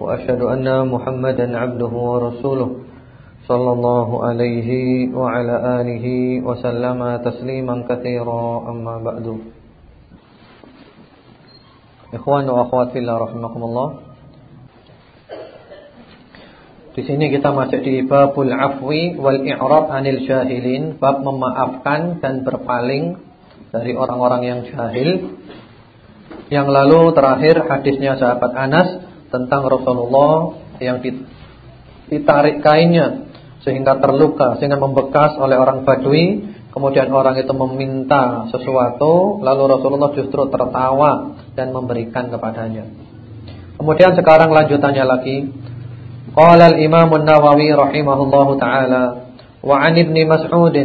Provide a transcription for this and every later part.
وأشهد أن محمدا عبده ورسوله صلى الله عليه وعلى آله وسلم تسليما كثيرا أما بعد إخوان وأخوات في الله رحمكم الله Di sini kita masuk di babul afwi wal i'rab anil jahilin, bab memaafkan dan berpaling dari orang-orang yang jahil. Yang lalu terakhir hadisnya sahabat Anas tentang Rasulullah yang ditarik kainnya sehingga terluka, sehingga membekas oleh orang Badui. Kemudian orang itu meminta sesuatu, lalu Rasulullah justru tertawa dan memberikan kepadanya. Kemudian sekarang lanjutannya lagi. Qala al-Imam an-Nawawi rahimahullahu taala wa 'an Ibnu Mas'ud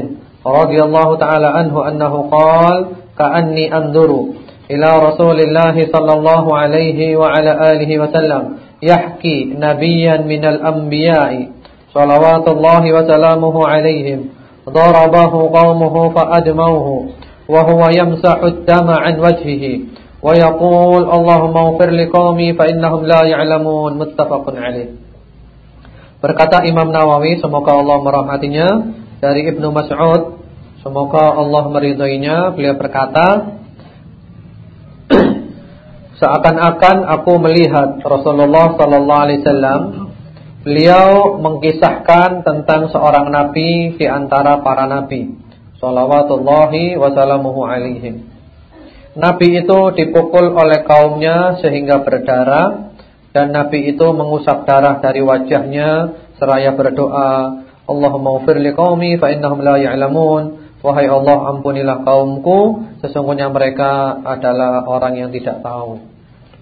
radhiyallahu taala anhu annahu qala ka'anni anduru إلى رسول الله صلى الله عليه وعلى آله وسلم يحكي نبيا من الأنبياء صلوات الله وسلامه عليهم ضربه قومه فأدموه وهو يمسح الدم عن وجهه ويقول اللهم اغفر لقومي فإنهم لا يعلمون متفق عليه Berkata Imam Nawawi semoga Allah merahmatinya dari Ibnu Mas'ud semoga Allah meridhoinya beliau berkata Seakan-akan aku melihat Rasulullah sallallahu alaihi wasallam beliau mengkisahkan tentang seorang nabi di antara para nabi. Shalawatullahi wasallamuhu alaihim. Nabi itu dipukul oleh kaumnya sehingga berdarah dan nabi itu mengusap darah dari wajahnya seraya berdoa, Allahumma ufir liqaumi fa innahum la ya'lamun. Wahai Allah ampunilah kaumku Sesungguhnya mereka adalah orang yang tidak tahu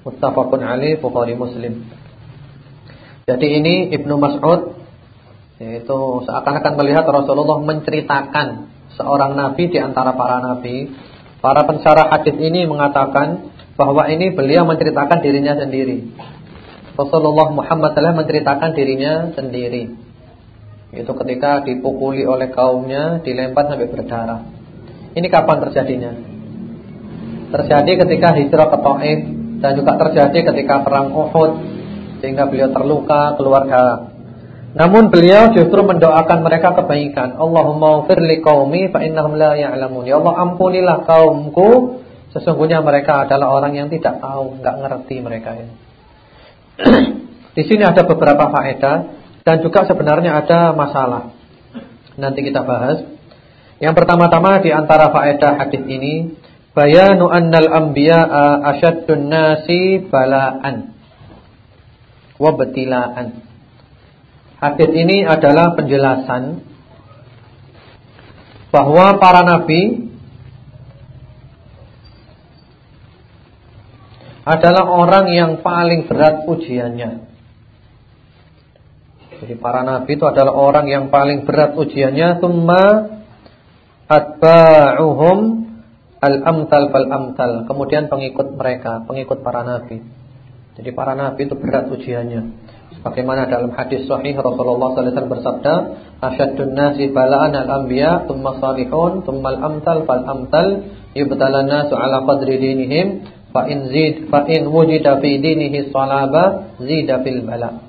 Muttafaqun alaih Bukhari Muslim. Jadi ini Ibnu Mas'ud Yaitu seakan-akan melihat Rasulullah menceritakan Seorang nabi di antara para nabi. Para pensarah hadis ini mengatakan Bahwa ini beliau menceritakan dirinya sendiri. Rasulullah Muhammad telah menceritakan dirinya sendiri. Itu ketika dipukuli oleh kaumnya, dilempar sampai berdarah. Ini kapan terjadinya? Terjadi ketika hijrah ke Taif dan juga terjadi ketika perang Uhud sehingga beliau terluka, keluar darah. Namun beliau justru mendoakan mereka kebaikan. Allahumma ighfir liqaumi fa innahum la ya'lamun. Ya Allah ampunilah kaumku, sesungguhnya mereka adalah orang yang tidak tahu, enggak ngerti mereka ini. Di sini ada beberapa faedah dan juga sebenarnya ada masalah. Nanti kita bahas. Yang pertama-tama di antara faedah hadis ini, bayanu annal anbiya'a asyaddun nasi bala'an wa betilaan. Hadis ini adalah penjelasan bahwa para nabi adalah orang yang paling berat ujiannya. Jadi para nabi itu adalah orang yang paling berat ujiannya Thumma atba'uhum al-amtal fal-amtal. Kemudian pengikut mereka, pengikut para nabi. Jadi para nabi itu berat ujiannya. Bagaimana dalam hadis sahih Rasulullah SAW bersabda Asyadun nasi bala'an al-anbiya Thumma salihun, thumma al-amtal fal-amtal Yubtalan nasu ala qadri dinihim Fa'in zid, fa'in wujida fi dinihi salaba Zida fil bala'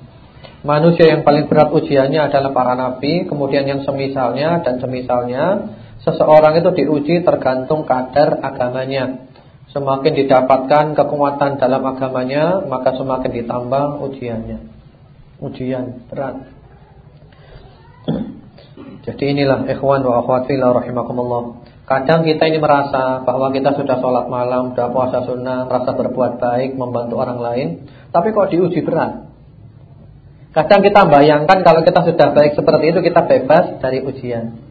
Manusia yang paling berat ujiannya adalah para nabi, kemudian yang semisalnya dan semisalnya. Seseorang itu diuji tergantung kadar agamanya. Semakin didapatkan kekuatan dalam agamanya, maka semakin ditambah ujiannya. Ujian berat. Jadi inilah ikhwan wa akhwat fillah rahimakumullah. Kadang kita ini merasa bahwa kita sudah sholat malam, sudah puasa sunnah, merasa berbuat baik, membantu orang lain, tapi kok diuji berat. Kadang kita bayangkan kalau kita sudah baik seperti itu kita bebas dari ujian.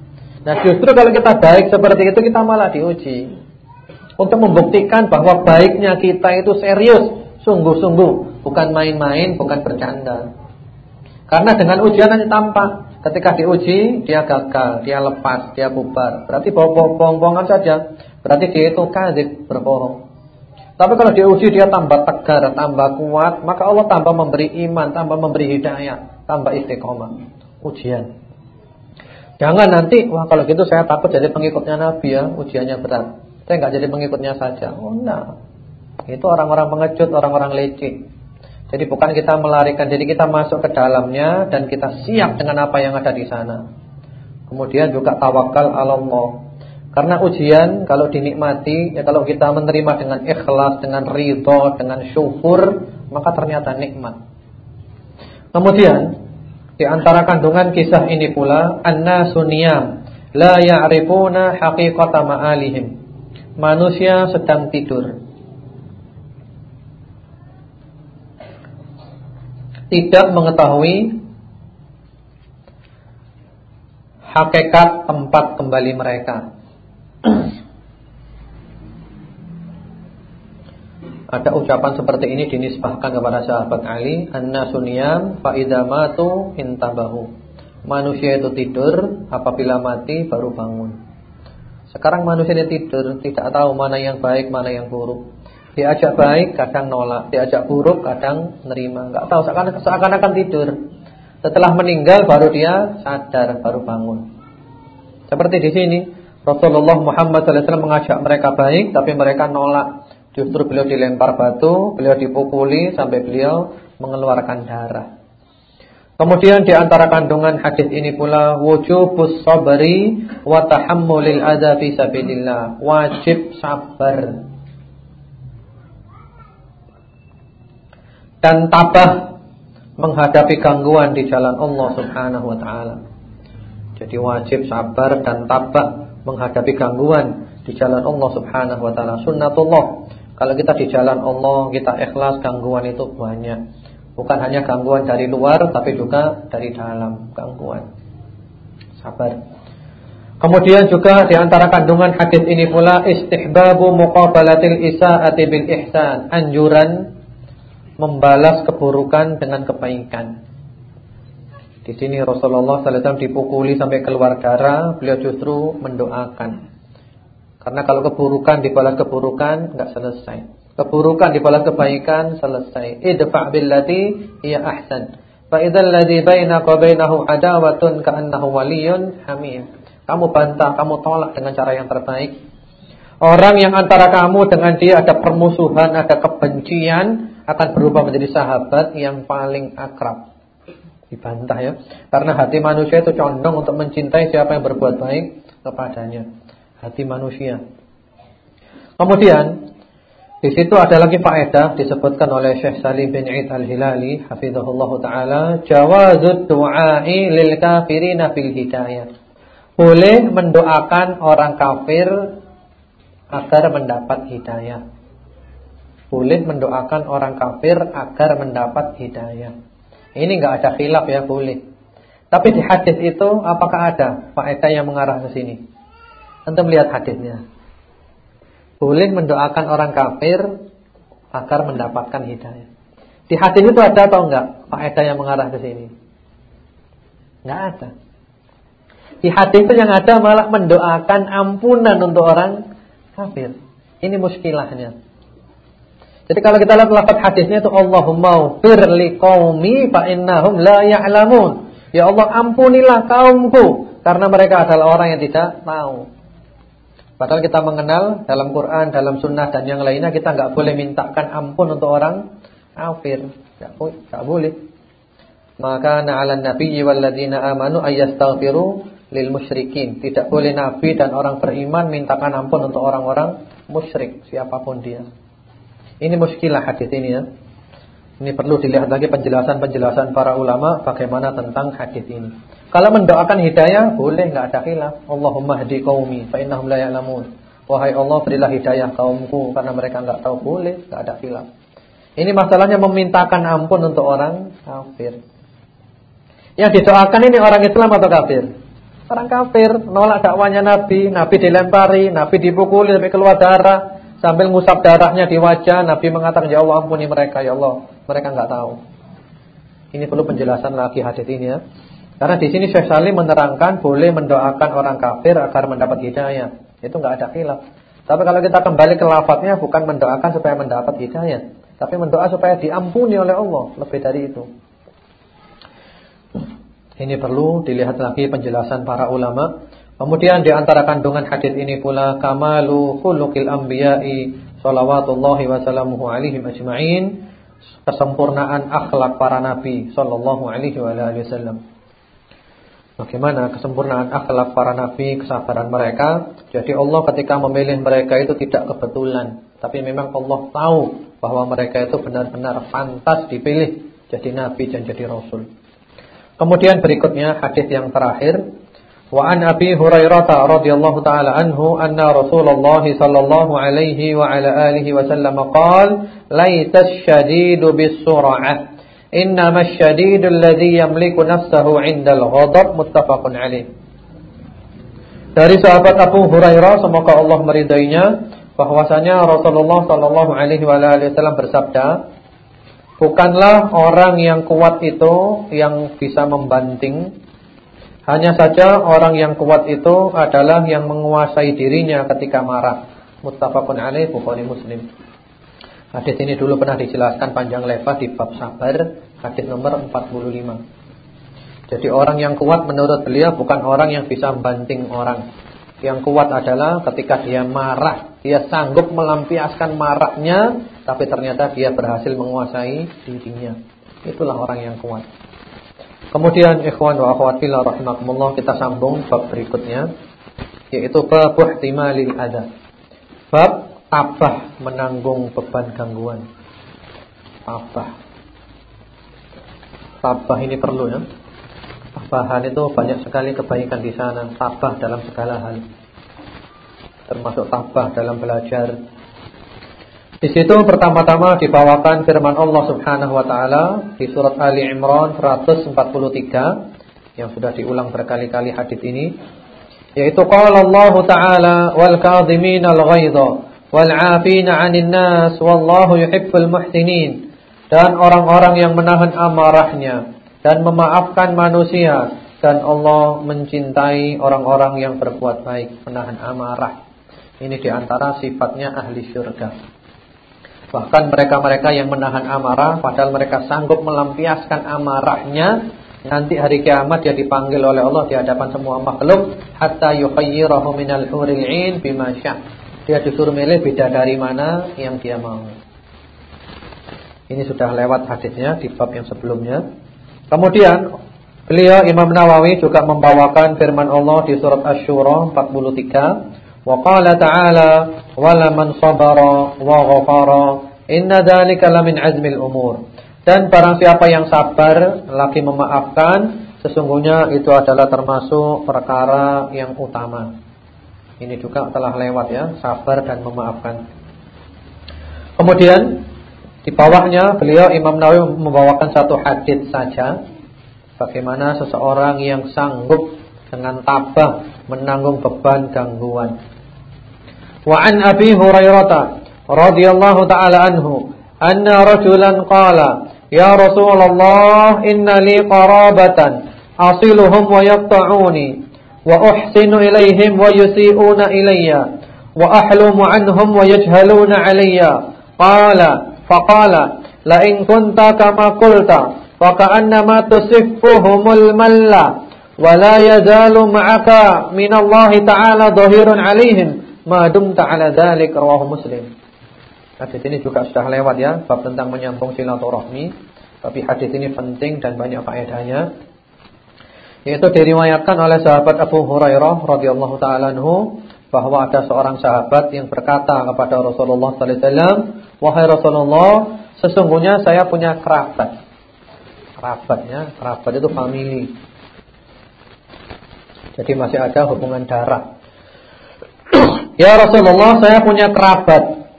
Nah justru kalau kita baik seperti itu kita malah diuji. Untuk membuktikan bahwa baiknya kita itu serius, sungguh-sungguh, bukan main-main, bukan bercanda. Karena dengan ujian nanti tampak. Ketika diuji, dia gagal, dia lepas, dia bubar. Berarti bohong-bohongan saja. Berarti dia itu kadib, berbohong. Tapi kalau diuji dia tambah tegar, tambah kuat, maka Allah tambah memberi iman, tambah memberi hidayah, tambah istiqomah. Ujian. Jangan nanti, wah kalau gitu saya takut jadi pengikutnya Nabi ya, ujiannya berat. Saya nggak jadi pengikutnya saja. Oh enggak. Itu orang-orang pengecut, orang-orang leceh. Jadi bukan kita melarikan, jadi kita masuk ke dalamnya dan kita siap dengan apa yang ada di sana. Kemudian juga tawakal Allah. Karena ujian kalau dinikmati, ya kalau kita menerima dengan ikhlas, dengan ridho, dengan syukur, maka ternyata nikmat. Kemudian di antara kandungan kisah ini pula annasu niyam la ya'rifuna haqiqata ma'alihim. Manusia sedang tidur. tidak mengetahui hakikat tempat kembali mereka. Ada ucapan seperti ini dinisbahkan kepada sahabat Ali, "Annasu niyam fa idza intabahu." Manusia itu tidur, apabila mati baru bangun. Sekarang manusia ini tidur, tidak tahu mana yang baik, mana yang buruk. Diajak baik kadang nolak, diajak buruk kadang nerima. Enggak tahu seakan-akan tidur. Setelah meninggal baru dia sadar, baru bangun. Seperti di sini, Rasulullah Muhammad SAW mengajak mereka baik tapi mereka nolak. Justru beliau dilempar batu, beliau dipukuli sampai beliau mengeluarkan darah. Kemudian di antara kandungan hadis ini pula wujubus sabri wa tahammulil adza fi sabilillah. Wajib sabar dan tabah menghadapi gangguan di jalan Allah Subhanahu wa taala. Jadi wajib sabar dan tabah menghadapi gangguan di jalan Allah Subhanahu wa taala. Sunnatullah. Kalau kita di jalan Allah, kita ikhlas gangguan itu banyak. Bukan hanya gangguan dari luar tapi juga dari dalam gangguan. Sabar. Kemudian juga di antara kandungan hadis ini pula istihbabu muqabalatil isaati bil ihsan, anjuran membalas keburukan dengan kebaikan. Di sini Rasulullah SAW dipukuli sampai keluar darah, beliau justru mendoakan. Karena kalau keburukan dibalas keburukan nggak selesai. Keburukan dibalas kebaikan selesai. Idfa' billati hiya ahsan. Fa idzal ladzi bainaka wa bainahu adawatun ka'annahu waliyyun hamim. Kamu bantah, kamu tolak dengan cara yang terbaik. Orang yang antara kamu dengan dia ada permusuhan, ada kebencian, akan berubah menjadi sahabat yang paling akrab. Dibantah ya. Karena hati manusia itu condong untuk mencintai siapa yang berbuat baik kepadanya. Hati manusia. Kemudian di situ ada lagi faedah disebutkan oleh Syekh Salim bin Eid Al-Hilali hafizahullah taala, jawazud du'ai lil kafirina fil hidayah. Boleh mendoakan orang kafir agar mendapat hidayah boleh mendoakan orang kafir agar mendapat hidayah. Ini enggak ada khilaf ya, boleh. Tapi di hadis itu apakah ada faedah yang mengarah ke sini? Anda melihat hadisnya. Boleh mendoakan orang kafir agar mendapatkan hidayah. Di hadis itu ada atau enggak faedah yang mengarah ke sini? Enggak ada. Di hadis itu yang ada malah mendoakan ampunan untuk orang kafir. Ini muskilahnya. Jadi kalau kita lihat lafaz hadisnya itu Allahumma fir liqaumi fa innahum la ya'lamun. Ya Allah ampunilah kaumku karena mereka adalah orang yang tidak tahu. Padahal kita mengenal dalam Quran, dalam sunnah dan yang lainnya kita nggak boleh mintakan ampun untuk orang kafir. Enggak boleh. Maka na'alan nabiyyi walladzina amanu ayyastaghfiru lil musyrikin. Tidak boleh nabi dan orang beriman mintakan ampun untuk orang-orang musyrik siapa pun dia. Ini muskilah hadis ini ya. Ini perlu dilihat lagi penjelasan-penjelasan para ulama bagaimana tentang hadis ini. Kalau mendoakan hidayah boleh enggak ada khilaf. Allahumma hdi qaumi fa innahum la ya'lamun. Wahai Allah berilah hidayah kaumku karena mereka enggak tahu boleh, enggak ada khilaf. Ini masalahnya memintakan ampun untuk orang kafir. Yang didoakan ini orang Islam atau kafir? Orang kafir, nolak dakwanya Nabi, Nabi dilempari, Nabi dipukuli sampai keluar darah. Sambil ngusap darahnya di wajah, Nabi mengatakan, "Ya Allah, ampuni mereka, ya Allah. Mereka enggak tahu." Ini perlu penjelasan lagi hadis ini ya. Karena di sini Syekh Salim menerangkan boleh mendoakan orang kafir agar mendapat hidayah. Itu enggak ada khilaf. Tapi kalau kita kembali ke lafadznya bukan mendoakan supaya mendapat hidayah, tapi mendoa supaya diampuni oleh Allah, lebih dari itu. Ini perlu dilihat lagi penjelasan para ulama. Kemudian di antara kandungan hadis ini pula kamalu khuluqil anbiya'i salawatullahi wa salamuhu alaihim ajma'in, kesempurnaan akhlak para nabi sallallahu alaihi wa alihi wasallam. Bagaimana kesempurnaan akhlak para nabi, kesabaran mereka. Jadi Allah ketika memilih mereka itu tidak kebetulan. Tapi memang Allah tahu bahwa mereka itu benar-benar pantas dipilih jadi nabi dan jadi rasul. Kemudian berikutnya hadis yang terakhir. Wa an Abi Hurairah radhiyallahu taala anhu anna Rasulullah sallallahu alaihi wa ala alihi wasallam qala laita syadidu bis-sur'ah Innama syadidul ladzi yamliku nafsahu 'indal ghadab muttafaqun alaih. Dari sahabat Abu Hurairah semoga Allah meridainya bahwasanya Rasulullah sallallahu alaihi wasallam bersabda, bukanlah orang yang kuat itu yang bisa membanting hanya saja orang yang kuat itu adalah yang menguasai dirinya ketika marah. Muttafaqun alaih Bukhari Muslim. Hadis ini dulu pernah dijelaskan panjang lebar di bab sabar, hadis nomor 45. Jadi orang yang kuat menurut beliau bukan orang yang bisa banting orang. Yang kuat adalah ketika dia marah, dia sanggup melampiaskan marahnya, tapi ternyata dia berhasil menguasai dirinya. Itulah orang yang kuat. Kemudian ikhwan wa akhwat fillah rahimakumullah kita sambung bab berikutnya yaitu bab ihtimalil adza. Bab tabah menanggung beban gangguan. Tabah. Tabah ini perlu ya. Tabahan itu banyak sekali kebaikan di sana. Tabah dalam segala hal. Termasuk tabah dalam belajar. Di situ pertama-tama dibawakan firman Allah Subhanahu wa taala di surat Ali Imran 143 yang sudah diulang berkali-kali hadis ini yaitu qala Allah taala wal kadhiminal ghaidha 'afina 'anil nas wallahu yuhibbul muhsinin. Dan orang-orang yang menahan amarahnya dan memaafkan manusia. Dan Allah mencintai orang-orang yang berbuat baik menahan amarah. Ini di antara sifatnya ahli syurga. Bahkan mereka-mereka yang menahan amarah padahal mereka sanggup melampiaskan amarahnya nanti hari kiamat dia dipanggil oleh Allah di hadapan semua makhluk. Hatta yukhayyirahu minal huril 'ain bima dia disuruh milih beda dari mana yang dia mau. Ini sudah lewat hadisnya di bab yang sebelumnya. Kemudian beliau Imam Nawawi juga membawakan firman Allah di surat Asy-Syura 43. Wa qala ta'ala wala man sabara wa ghafara inna dzalika lamin azmil umur. Dan barang siapa yang sabar lagi memaafkan sesungguhnya itu adalah termasuk perkara yang utama. Ini juga telah lewat ya, sabar dan memaafkan. Kemudian di bawahnya beliau Imam Nawawi membawakan satu hadis saja bagaimana seseorang yang sanggup dengan tabah menanggung beban gangguan. Wa an Abi Hurairah radhiyallahu taala anhu anna rajulan qala ya Rasulullah inna li qarabatan asiluhum wa yaqta'uni wa إليهم ilaihim wa yusi'una ilayya. Wa ahlumu anhum wa yajhaluna alayya. Qala قلت la in kunta kama qulta معك من الله malla wa la yazalu ma'aka min Allah ta'ala dhahirun alaihim Hadis ini juga sudah lewat ya bab tentang menyambung silaturahmi tapi hadis ini penting dan banyak faedahnya itu diriwayatkan oleh sahabat Abu Hurairah radhiyallahu taala anhu bahwa ada seorang sahabat yang berkata kepada Rasulullah sallallahu alaihi wasallam, "Wahai Rasulullah, sesungguhnya saya punya kerabat." Kerabatnya, kerabat itu family. Jadi masih ada hubungan darah. ya Rasulullah, saya punya kerabat.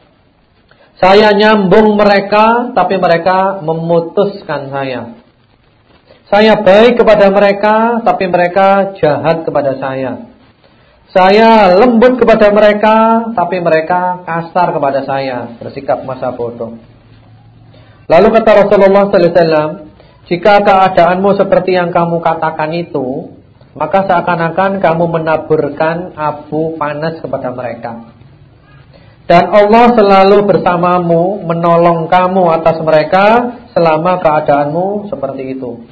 Saya nyambung mereka tapi mereka memutuskan saya. Saya baik kepada mereka tapi mereka jahat kepada saya. Saya lembut kepada mereka tapi mereka kasar kepada saya, bersikap masa bodoh. Lalu kata Rasulullah sallallahu alaihi wasallam, Jika keadaanmu seperti yang kamu katakan itu, maka seakan-akan kamu menaburkan abu panas kepada mereka. Dan Allah selalu bersamamu, menolong kamu atas mereka selama keadaanmu seperti itu.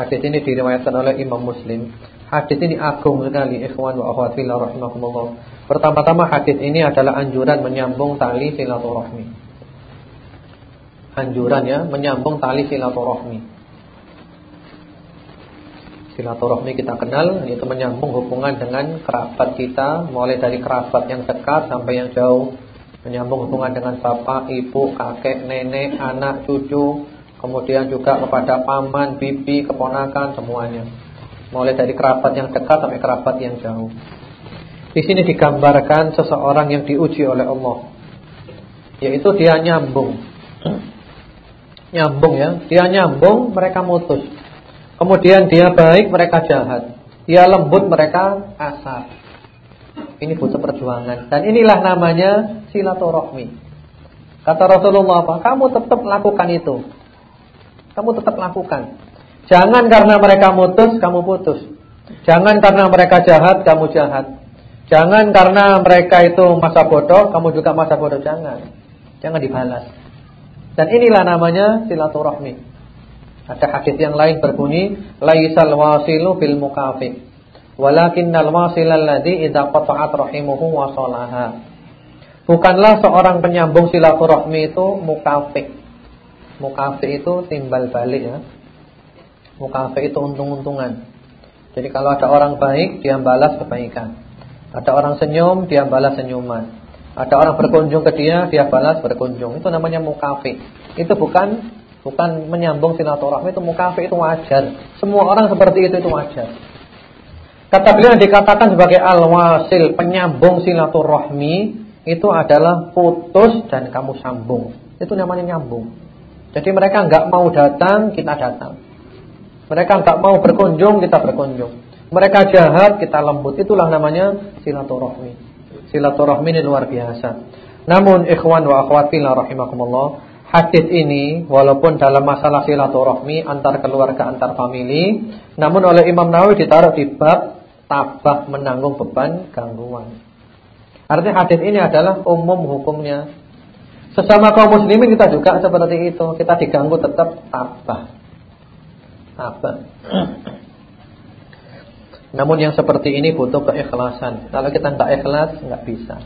Hadis ini diriwayatkan oleh Imam Muslim. Hadis ini agung sekali, ikhwan wa akhwat fillah rahimakumullah. Pertama-tama hadis ini adalah anjuran menyambung tali silaturahmi. Anjuran ya, menyambung tali silaturahmi silaturahmi kita kenal yaitu menyambung hubungan dengan kerabat kita mulai dari kerabat yang dekat sampai yang jauh menyambung hubungan dengan bapak, ibu, kakek, nenek, anak, cucu kemudian juga kepada paman, bibi, keponakan semuanya mulai dari kerabat yang dekat sampai kerabat yang jauh di sini digambarkan seseorang yang diuji oleh Allah yaitu dia nyambung nyambung ya dia nyambung mereka mutus Kemudian dia baik, mereka jahat. Dia lembut, mereka kasar. Ini butuh perjuangan. Dan inilah namanya silaturahmi. Kata Rasulullah apa? Kamu tetap lakukan itu. Kamu tetap lakukan. Jangan karena mereka mutus, kamu putus. Jangan karena mereka jahat, kamu jahat. Jangan karena mereka itu masa bodoh, kamu juga masa bodoh. Jangan. Jangan dibalas. Dan inilah namanya silaturahmi. Ada hadis yang lain berbunyi, laisal wasilu bil mukafi, walakinnal wasilal ladzi idza qata'at rahimuhu wa salaha. Bukanlah seorang penyambung silaturahmi itu mukafi. Mukafi itu timbal balik ya. Mukafi itu untung-untungan. Jadi kalau ada orang baik, dia balas kebaikan. Ada orang senyum, dia balas senyuman. Ada orang berkunjung ke dia, dia balas berkunjung. Itu namanya mukafi. Itu bukan Bukan menyambung silaturahmi itu mukafi itu wajar. Semua orang seperti itu itu wajar. Kata beliau dikatakan sebagai al-wasil, penyambung silaturahmi itu adalah putus dan kamu sambung. Itu namanya nyambung. Jadi mereka enggak mau datang, kita datang. Mereka enggak mau berkunjung, kita berkunjung. Mereka jahat, kita lembut. Itulah namanya silaturahmi. Silaturahmi ini luar biasa. Namun ikhwan wa akhwat fillah rahimakumullah, hadis ini walaupun dalam masalah silaturahmi antar keluarga antar famili namun oleh Imam Nawawi ditaruh di bab tabah menanggung beban gangguan. Artinya hadis ini adalah umum hukumnya. Sesama kaum muslimin kita juga seperti itu, kita diganggu tetap tabah. Tabah. Namun yang seperti ini butuh keikhlasan. Kalau kita tidak ikhlas, nggak bisa.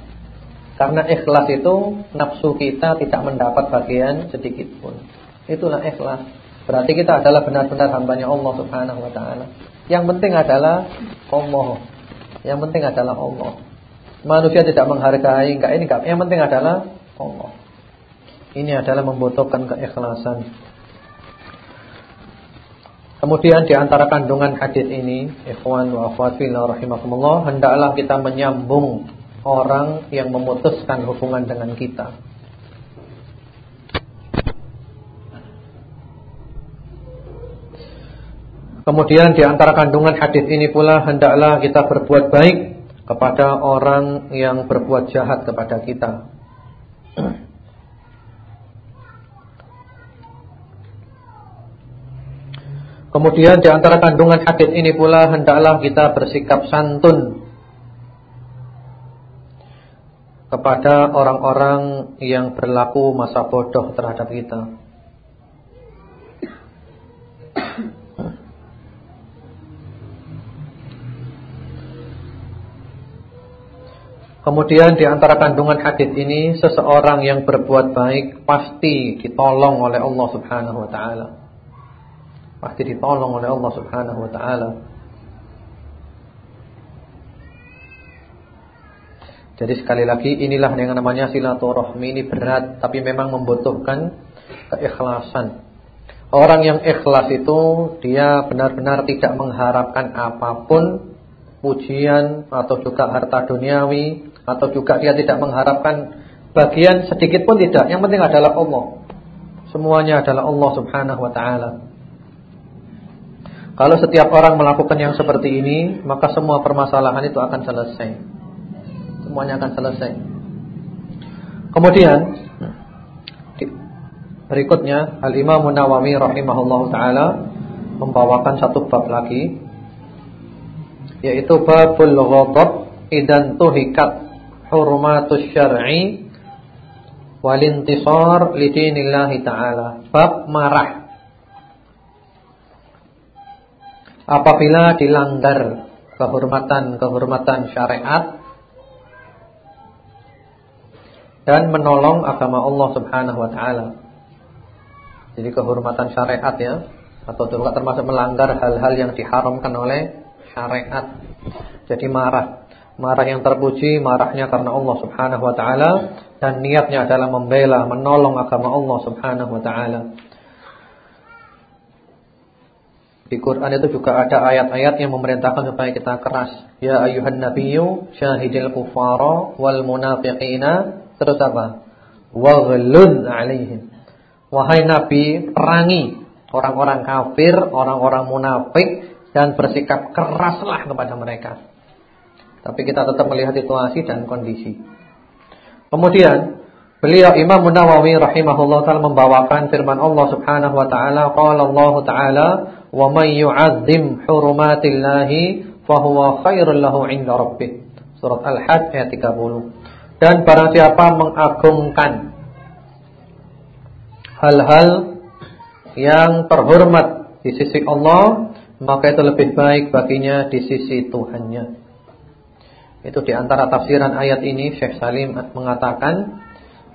Karena ikhlas itu nafsu kita tidak mendapat bagian sedikit pun. Itulah ikhlas. Berarti kita adalah benar-benar hambanya Allah Subhanahu wa taala. Yang penting adalah Allah. Yang penting adalah Allah. Manusia tidak menghargai, enggak ini enggak. Yang penting adalah Allah. Ini adalah membutuhkan keikhlasan. Kemudian di antara kandungan hadis ini, ikhwan wa akhwat fillah rahimakumullah, hendaklah kita menyambung orang yang memutuskan hubungan dengan kita. Kemudian di antara kandungan hadis ini pula hendaklah kita berbuat baik kepada orang yang berbuat jahat kepada kita. Kemudian di antara kandungan hadis ini pula hendaklah kita bersikap santun kepada orang-orang yang berlaku masa bodoh terhadap kita. Kemudian di antara kandungan hadis ini seseorang yang berbuat baik pasti ditolong oleh Allah Subhanahu wa taala. Pasti ditolong oleh Allah Subhanahu wa taala. Jadi sekali lagi inilah yang namanya silaturahmi ini berat tapi memang membutuhkan keikhlasan. Orang yang ikhlas itu dia benar-benar tidak mengharapkan apa pun pujian atau juga harta duniawi atau juga dia tidak mengharapkan bagian sedikit pun tidak. Yang penting adalah Allah. Semuanya adalah Allah Subhanahu wa taala. Kalau setiap orang melakukan yang seperti ini, maka semua permasalahan itu akan selesai semuanya akan selesai. Kemudian Berikutnya Al-Imam Nawawi rahimahullah taala membawakan satu bab lagi yaitu babul ghadab idan tuhikat hurumatus syar'i wal intisar li taala. Bab marah apabila dilanggar kehormatan-kehormatan syariat dan menolong agama Allah Subhanahu wa taala. Jadi kehormatan syariat ya atau juga termasuk melanggar hal-hal yang diharamkan oleh syariat. Jadi marah. Marah yang terpuji marahnya karena Allah Subhanahu wa taala dan niatnya adalah membela, menolong agama Allah Subhanahu wa taala. Di Quran itu juga ada ayat-ayat yang memerintahkan supaya kita keras. Ya ayuhan nabiyyu syahidil kufara wal munafiqina terus apa? Waghlun alaihim. Wahai nabi, perangi orang-orang kafir, orang-orang munafik dan bersikap keraslah kepada mereka. Tapi kita tetap melihat situasi dan kondisi. Kemudian Beliau Imam Nawawi rahimahullah taala membawakan firman Allah Subhanahu wa taala, qala Allah taala, "Wa may yu'azzim hurumatillahi fahuwa khairul lahu 'inda rabbih." Surat Al-Hajj ayat 30. Dan barang siapa mengagungkan hal-hal yang terhormat di sisi Allah, maka itu lebih baik baginya di sisi Tuhannya. Itu di antara tafsiran ayat ini Syekh Salim mengatakan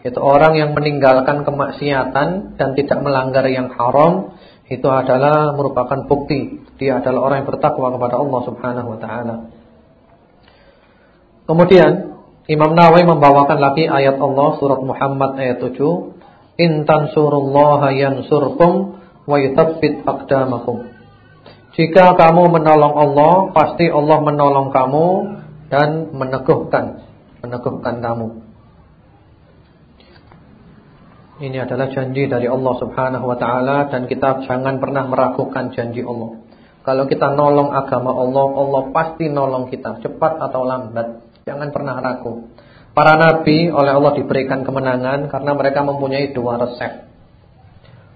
itu orang yang meninggalkan kemaksiatan dan tidak melanggar yang haram itu adalah merupakan bukti dia adalah orang yang bertakwa kepada Allah Subhanahu wa taala. Kemudian Imam Nawawi membawakan lagi ayat Allah surat Muhammad ayat 7, "In tansurullaha yansurkum wa yuthabbit aqdamakum." Jika kamu menolong Allah, pasti Allah menolong kamu dan meneguhkan meneguhkan kamu. Ini adalah janji dari Allah Subhanahu wa taala dan kita jangan pernah meragukan janji Allah. Kalau kita nolong agama Allah, Allah pasti nolong kita, cepat atau lambat. Jangan pernah ragu. Para nabi oleh Allah diberikan kemenangan karena mereka mempunyai dua resep.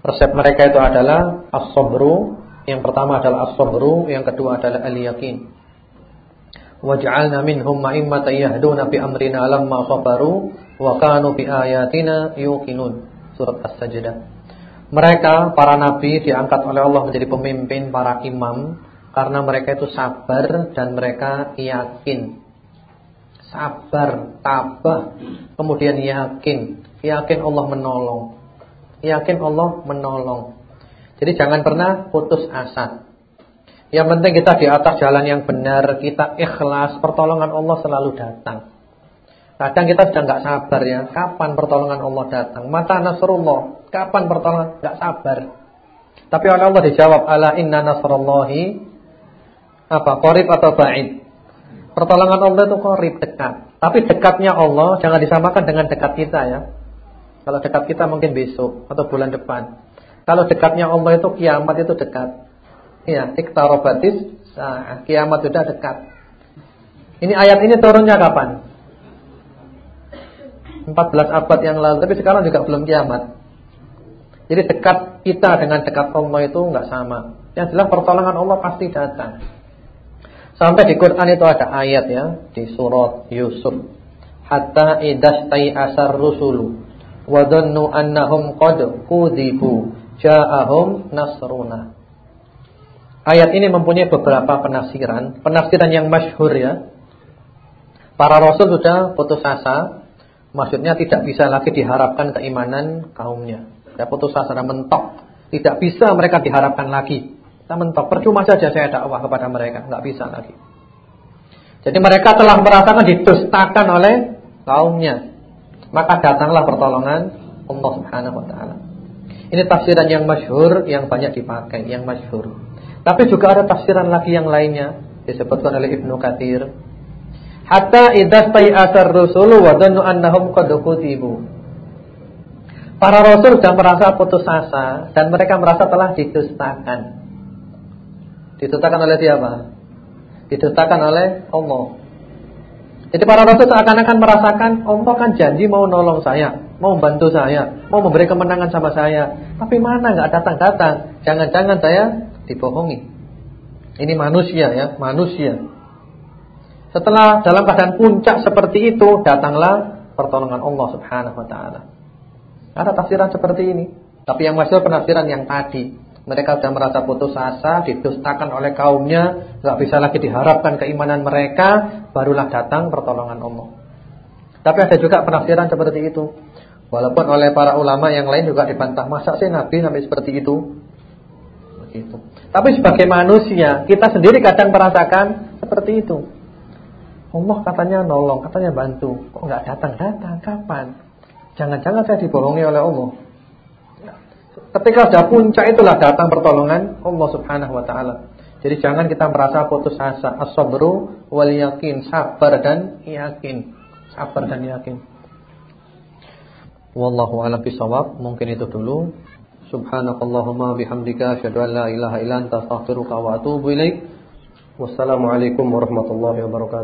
Resep mereka itu adalah as-sabru, yang pertama adalah as-sabru, yang kedua adalah al-yaqin. Waj'alna minhum ma'immatan yahduna bi amrina lamma sabaru wa kanu bi ayatina yuqinun surat As-Sajdah. Mereka para nabi diangkat oleh Allah menjadi pemimpin para imam karena mereka itu sabar dan mereka yakin. Sabar, tabah, kemudian yakin. Yakin Allah menolong. Yakin Allah menolong. Jadi jangan pernah putus asa. Yang penting kita di atas jalan yang benar, kita ikhlas, pertolongan Allah selalu datang. Kadang kita sudah nggak sabar ya, kapan pertolongan Allah datang? Mata nasrullah, kapan pertolongan? Nggak sabar. Tapi oleh Allah dijawab, ala inna nasrullahi apa? Qarib atau ba'id? Pertolongan Allah itu qarib dekat. Tapi dekatnya Allah jangan disamakan dengan dekat kita ya. Kalau dekat kita mungkin besok atau bulan depan. Kalau dekatnya Allah itu kiamat itu dekat. Iya, iktarobatis, nah, kiamat sudah dekat. Ini ayat ini turunnya kapan? 14 abad yang lalu, tapi sekarang juga belum kiamat. Jadi dekat kita dengan dekat Allah itu enggak sama. Yang jelas pertolongan Allah pasti datang. Sampai di Quran itu ada ayat ya di surat Yusuf. Hatta idastai asar rusulu wa dhannu annahum qad kudzibu ja'ahum nasruna. Ayat ini mempunyai beberapa penafsiran, penafsiran yang masyhur ya. Para rasul sudah putus asa Maksudnya tidak bisa lagi diharapkan keimanan kaumnya. Ya putus asa mentok. Tidak bisa mereka diharapkan lagi. Kita mentok. Percuma saja saya dakwah kepada mereka. Tidak bisa lagi. Jadi mereka telah merasakan didustakan oleh kaumnya. Maka datanglah pertolongan Allah Subhanahu wa taala. Ini tafsiran yang masyhur yang banyak dipakai, yang masyhur. Tapi juga ada tafsiran lagi yang lainnya disebutkan oleh Ibnu Katsir Hatta idza asar rusulu wa dhannu annahum qad kutibu. Para rasul sudah merasa putus asa dan mereka merasa telah didustakan. Didustakan oleh siapa? Didustakan oleh Allah. Jadi para rasul seakan-akan merasakan Allah kan janji mau nolong saya, mau membantu saya, mau memberi kemenangan sama saya. Tapi mana nggak datang-datang. Jangan-jangan saya dibohongi. Ini manusia ya, manusia. Setelah dalam keadaan puncak seperti itu, datanglah pertolongan Allah Subhanahu wa taala. Ada tafsiran seperti ini. Tapi yang masih penafsiran yang tadi. Mereka sudah merasa putus asa, didustakan oleh kaumnya, nggak bisa lagi diharapkan keimanan mereka, barulah datang pertolongan Allah. Tapi ada juga penafsiran seperti itu. Walaupun oleh para ulama yang lain juga dibantah, masa sih Nabi sampai seperti itu? Begitu. Tapi sebagai manusia, kita sendiri kadang merasakan seperti itu. Allah katanya nolong, katanya bantu, kok nggak datang-datang? Kapan? Jangan-jangan saya dibohongi oleh Allah. Ketika sudah puncak itulah datang pertolongan Allah Subhanahu wa taala. Jadi jangan kita merasa putus asa. As-sabru wal yakin, sabar dan yakin. Sabar dan yakin. Wallahu a'lam bishawab. Mungkin itu dulu. Subhanakallahumma bihamdika asyhadu an la ilaha illa anta astaghfiruka wa atubu ilaik. Wassalamualaikum warahmatullahi wabarakatuh.